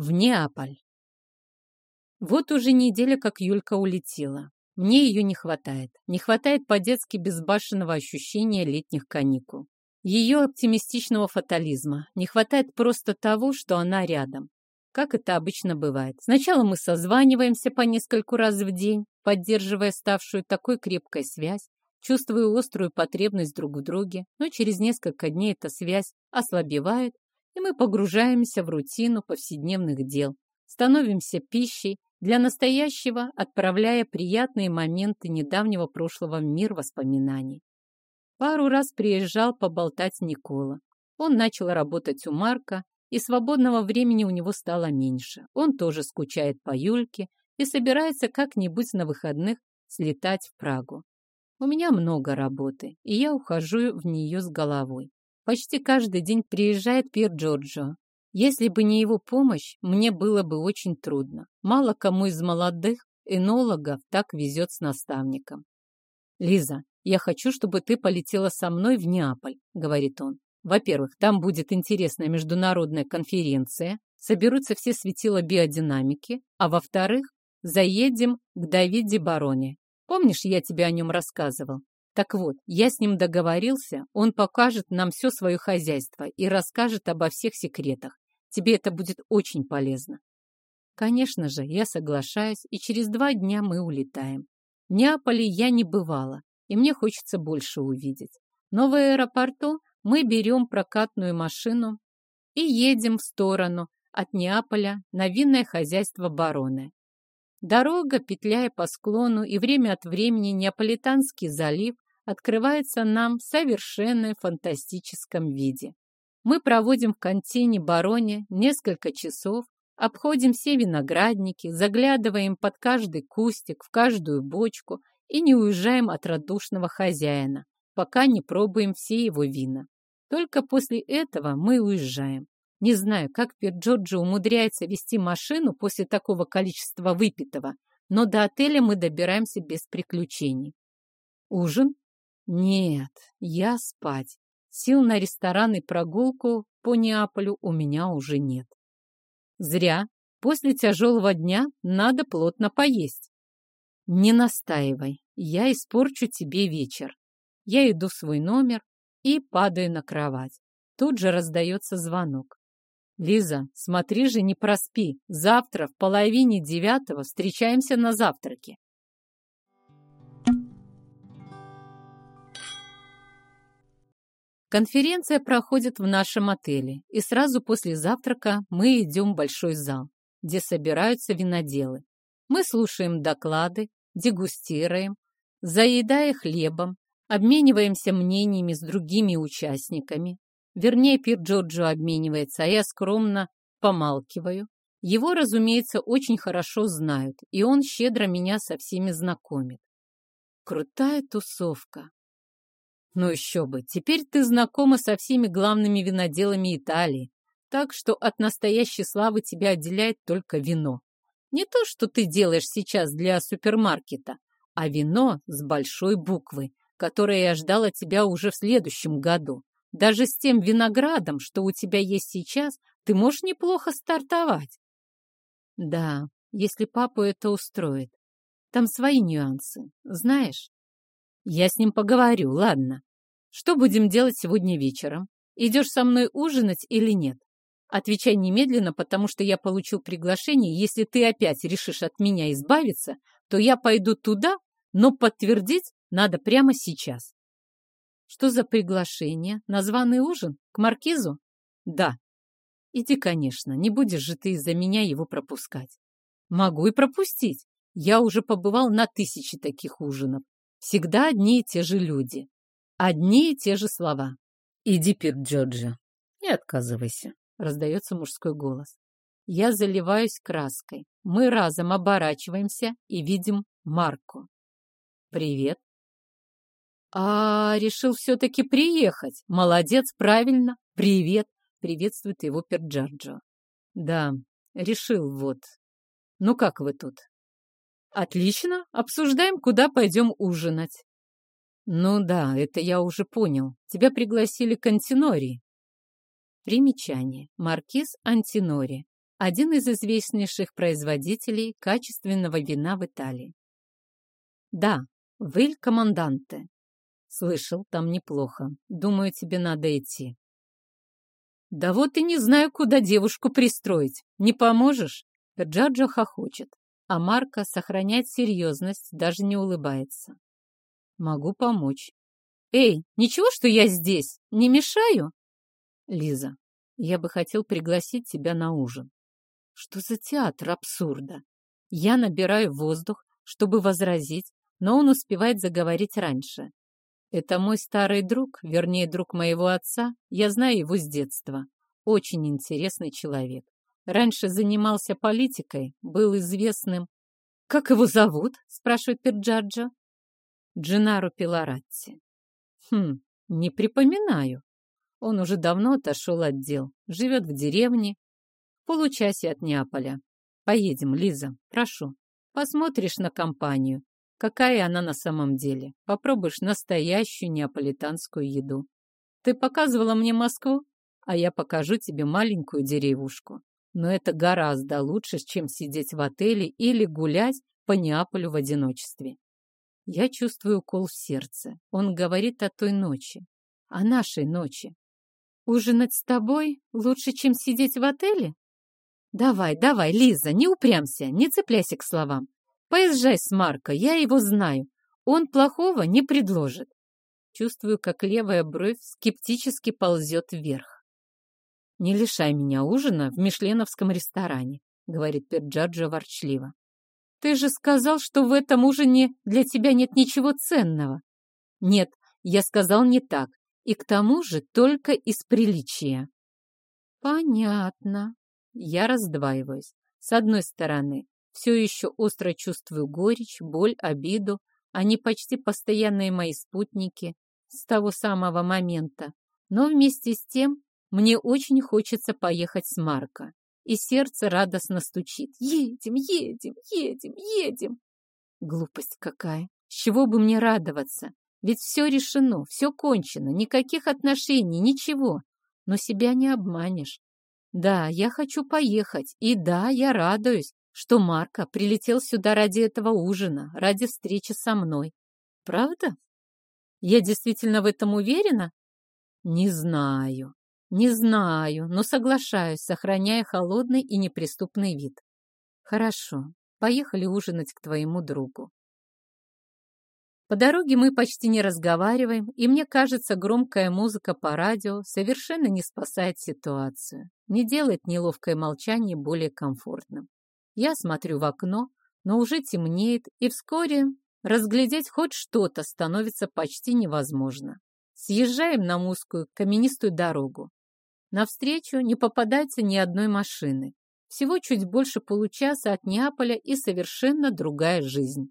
В Неаполь. Вот уже неделя, как Юлька улетела. Мне ее не хватает. Не хватает по-детски безбашенного ощущения летних каникул. Ее оптимистичного фатализма. Не хватает просто того, что она рядом. Как это обычно бывает. Сначала мы созваниваемся по нескольку раз в день, поддерживая ставшую такой крепкой связь, чувствуя острую потребность друг в друге, но через несколько дней эта связь ослабевает, и мы погружаемся в рутину повседневных дел, становимся пищей для настоящего, отправляя приятные моменты недавнего прошлого в мир воспоминаний. Пару раз приезжал поболтать Никола. Он начал работать у Марка, и свободного времени у него стало меньше. Он тоже скучает по Юльке и собирается как-нибудь на выходных слетать в Прагу. У меня много работы, и я ухожу в нее с головой. Почти каждый день приезжает Пьер Джорджо. Если бы не его помощь, мне было бы очень трудно. Мало кому из молодых энологов так везет с наставником. «Лиза, я хочу, чтобы ты полетела со мной в Неаполь», — говорит он. «Во-первых, там будет интересная международная конференция, соберутся все светила биодинамики, а во-вторых, заедем к Давиде Бароне. Помнишь, я тебе о нем рассказывал? Так вот, я с ним договорился, он покажет нам все свое хозяйство и расскажет обо всех секретах. Тебе это будет очень полезно. Конечно же, я соглашаюсь, и через два дня мы улетаем. В Неаполе я не бывала, и мне хочется больше увидеть. Но в аэропорту мы берем прокатную машину и едем в сторону от Неаполя на винное хозяйство бароны. Дорога, петляя по склону и время от времени Неаполитанский залив, открывается нам в совершенно фантастическом виде. Мы проводим в контине Бароне несколько часов, обходим все виноградники, заглядываем под каждый кустик, в каждую бочку и не уезжаем от радушного хозяина, пока не пробуем все его вина. Только после этого мы уезжаем. Не знаю, как Перджоджо умудряется вести машину после такого количества выпитого, но до отеля мы добираемся без приключений. Ужин нет, я спать. Сил на ресторан и прогулку по Неаполю у меня уже нет. Зря. После тяжелого дня надо плотно поесть. Не настаивай, я испорчу тебе вечер. Я иду в свой номер и падаю на кровать. Тут же раздается звонок. Лиза, смотри же, не проспи. Завтра в половине девятого встречаемся на завтраке. Конференция проходит в нашем отеле, и сразу после завтрака мы идем в большой зал, где собираются виноделы. Мы слушаем доклады, дегустируем, заедая хлебом, обмениваемся мнениями с другими участниками. Вернее, Пир Джорджо обменивается, а я скромно помалкиваю. Его, разумеется, очень хорошо знают, и он щедро меня со всеми знакомит. Крутая тусовка. Ну еще бы, теперь ты знакома со всеми главными виноделами Италии, так что от настоящей славы тебя отделяет только вино. Не то, что ты делаешь сейчас для супермаркета, а вино с большой буквы, которое я ждала тебя уже в следующем году. Даже с тем виноградом, что у тебя есть сейчас, ты можешь неплохо стартовать. Да, если папу это устроит. Там свои нюансы, знаешь? Я с ним поговорю, ладно. Что будем делать сегодня вечером? Идешь со мной ужинать или нет? Отвечай немедленно, потому что я получил приглашение. Если ты опять решишь от меня избавиться, то я пойду туда, но подтвердить надо прямо сейчас. Что за приглашение? Названный ужин? К маркизу? Да. Иди, конечно, не будешь же ты из-за меня его пропускать. Могу и пропустить. Я уже побывал на тысячи таких ужинов. Всегда одни и те же люди. Одни и те же слова. «Иди, Пир Джорджа, не отказывайся», — раздается мужской голос. Я заливаюсь краской. Мы разом оборачиваемся и видим Марку. «Привет». «А, решил все-таки приехать. Молодец, правильно. Привет», — приветствует его Перджарджо. «Да, решил вот. Ну как вы тут?» «Отлично. Обсуждаем, куда пойдем ужинать». «Ну да, это я уже понял. Тебя пригласили к Антинори». Примечание. Маркиз Антинори. один из известнейших производителей качественного вина в Италии. Да, Виль Команданте. Слышал, там неплохо. Думаю, тебе надо идти. Да вот и не знаю, куда девушку пристроить. Не поможешь? Джаджо хохочет, а Марка сохраняет серьезность, даже не улыбается. Могу помочь. Эй, ничего, что я здесь? Не мешаю? Лиза, я бы хотел пригласить тебя на ужин. Что за театр абсурда? Я набираю воздух, чтобы возразить, но он успевает заговорить раньше. Это мой старый друг, вернее, друг моего отца. Я знаю его с детства. Очень интересный человек. Раньше занимался политикой, был известным. «Как его зовут?» — спрашивает Перджаджо. Джинаро Пиларатти. Хм, не припоминаю. Он уже давно отошел от дел, живет в деревне, в получасе от Неаполя. Поедем, Лиза, прошу. Посмотришь на компанию, какая она на самом деле. Попробуешь настоящую неаполитанскую еду. Ты показывала мне Москву, а я покажу тебе маленькую деревушку. Но это гораздо лучше, чем сидеть в отеле или гулять по Неаполю в одиночестве. Я чувствую укол в сердце. Он говорит о той ночи, о нашей ночи. Ужинать с тобой лучше, чем сидеть в отеле? Давай, давай, Лиза, не упрямся, не цепляйся к словам. Поезжай с Марко, я его знаю. Он плохого не предложит. Чувствую, как левая бровь скептически ползет вверх. «Не лишай меня ужина в мишленовском ресторане», — говорит Перджаджо ворчливо. «Ты же сказал, что в этом ужине для тебя нет ничего ценного». «Нет, я сказал не так, и к тому же только из приличия». «Понятно». Я раздваиваюсь. С одной стороны, все еще остро чувствую горечь, боль, обиду. Они почти постоянные мои спутники с того самого момента. Но вместе с тем мне очень хочется поехать с Марко. И сердце радостно стучит. Едем, едем, едем, едем. Глупость какая. С чего бы мне радоваться? Ведь все решено, все кончено, никаких отношений, ничего. Но себя не обманешь. Да, я хочу поехать, и да, я радуюсь, что Марко прилетел сюда ради этого ужина, ради встречи со мной. Правда? Я действительно в этом уверена? Не знаю, не знаю, но соглашаюсь, сохраняя холодный и неприступный вид. Хорошо, поехали ужинать к твоему другу. По дороге мы почти не разговариваем, и мне кажется, громкая музыка по радио совершенно не спасает ситуацию, не делает неловкое молчание более комфортным. Я смотрю в окно, но уже темнеет, и вскоре разглядеть хоть что-то становится почти невозможно. Съезжаем на узкую каменистую дорогу. Навстречу не попадается ни одной машины. Всего чуть больше получаса от Неаполя и совершенно другая жизнь.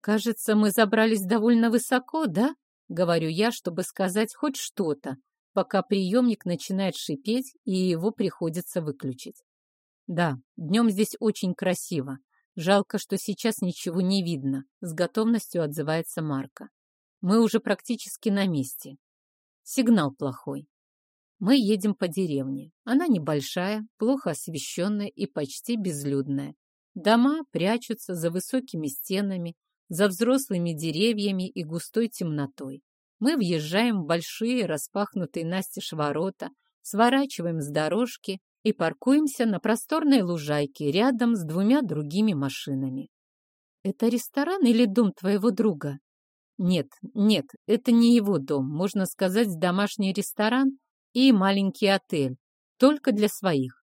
«Кажется, мы забрались довольно высоко, да?» — говорю я, чтобы сказать хоть что-то, пока приемник начинает шипеть и его приходится выключить. Да, днем здесь очень красиво. Жалко, что сейчас ничего не видно, с готовностью отзывается Марка. Мы уже практически на месте. Сигнал плохой. Мы едем по деревне. Она небольшая, плохо освещенная и почти безлюдная. Дома прячутся за высокими стенами, за взрослыми деревьями и густой темнотой. Мы въезжаем в большие распахнутые настежь ворота, сворачиваем с дорожки и паркуемся на просторной лужайке рядом с двумя другими машинами. «Это ресторан или дом твоего друга?» «Нет, нет, это не его дом, можно сказать, домашний ресторан и маленький отель, только для своих».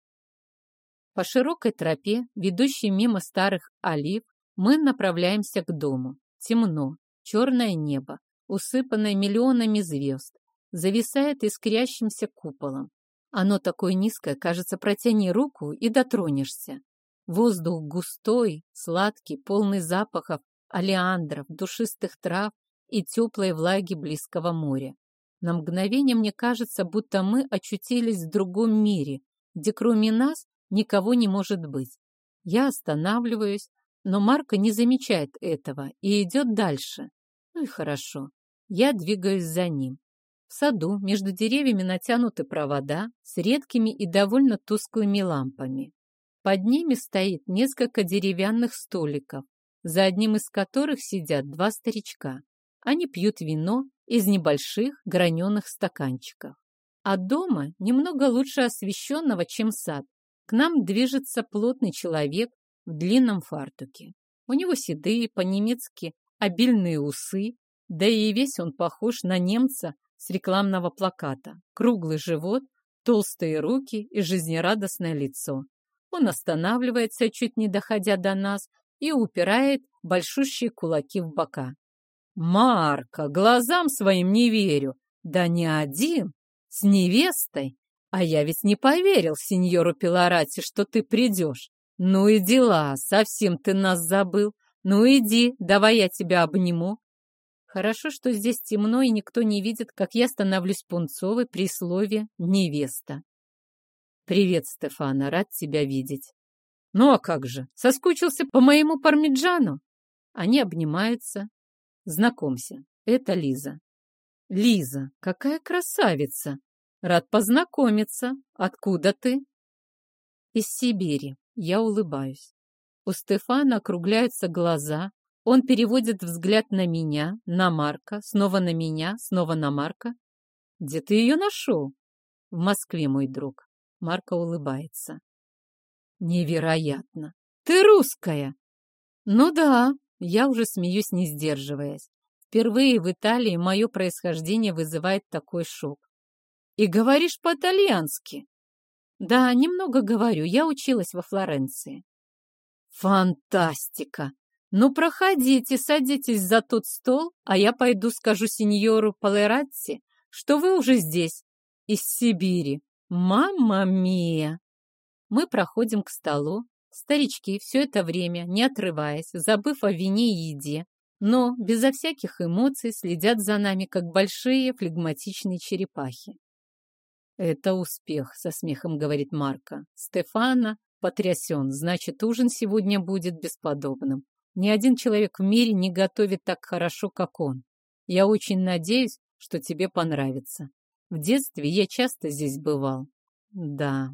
По широкой тропе, ведущей мимо старых олив, мы направляемся к дому. Темно, черное небо, усыпанное миллионами звезд, зависает искрящимся куполом. Оно такое низкое, кажется, протяни руку и дотронешься. Воздух густой, сладкий, полный запахов олеандров, душистых трав и теплой влаги близкого моря. На мгновение мне кажется, будто мы очутились в другом мире, где кроме нас никого не может быть. Я останавливаюсь, но Марко не замечает этого и идет дальше. Ну и хорошо. Я двигаюсь за ним. В саду между деревьями натянуты провода с редкими и довольно тусклыми лампами. Под ними стоит несколько деревянных столиков, за одним из которых сидят два старичка. Они пьют вино из небольших граненых стаканчиков. А дома немного лучше освещенного, чем сад. К нам движется плотный человек в длинном фартуке. У него седые, по-немецки, обильные усы, да и весь он похож на немца с рекламного плаката. Круглый живот, толстые руки и жизнерадостное лицо. Он останавливается, чуть не доходя до нас, и упирает большущие кулаки в бока. «Марка, глазам своим не верю! Да не один! С невестой! А я ведь не поверил сеньору Пилорати, что ты придешь! Ну и дела, совсем ты нас забыл! Ну иди, давай я тебя обниму!» Хорошо, что здесь темно, и никто не видит, как я становлюсь пунцовой при слове «невеста». «Привет, Стефана, рад тебя видеть». «Ну а как же, соскучился по моему пармиджану?» Они обнимаются. «Знакомься, это Лиза». «Лиза, какая красавица! Рад познакомиться. Откуда ты?» «Из Сибири». Я улыбаюсь. У Стефана округляются глаза. Он переводит взгляд на меня, на Марка, снова на меня, снова на Марка. «Где ты ее нашел?» «В Москве, мой друг». Марка улыбается. «Невероятно! Ты русская!» «Ну да, я уже смеюсь, не сдерживаясь. Впервые в Италии мое происхождение вызывает такой шок. И говоришь по-итальянски? Да, немного говорю. Я училась во Флоренции. Фантастика! Ну, проходите, садитесь за тот стол, а я пойду скажу сеньору Палератти, что вы уже здесь, из Сибири. Мамма мия! Мы проходим к столу. Старички все это время, не отрываясь, забыв о вине и еде, но безо всяких эмоций следят за нами, как большие флегматичные черепахи. «Это успех», — со смехом говорит Марка. «Стефана потрясен, значит, ужин сегодня будет бесподобным. Ни один человек в мире не готовит так хорошо, как он. Я очень надеюсь, что тебе понравится. В детстве я часто здесь бывал. Да,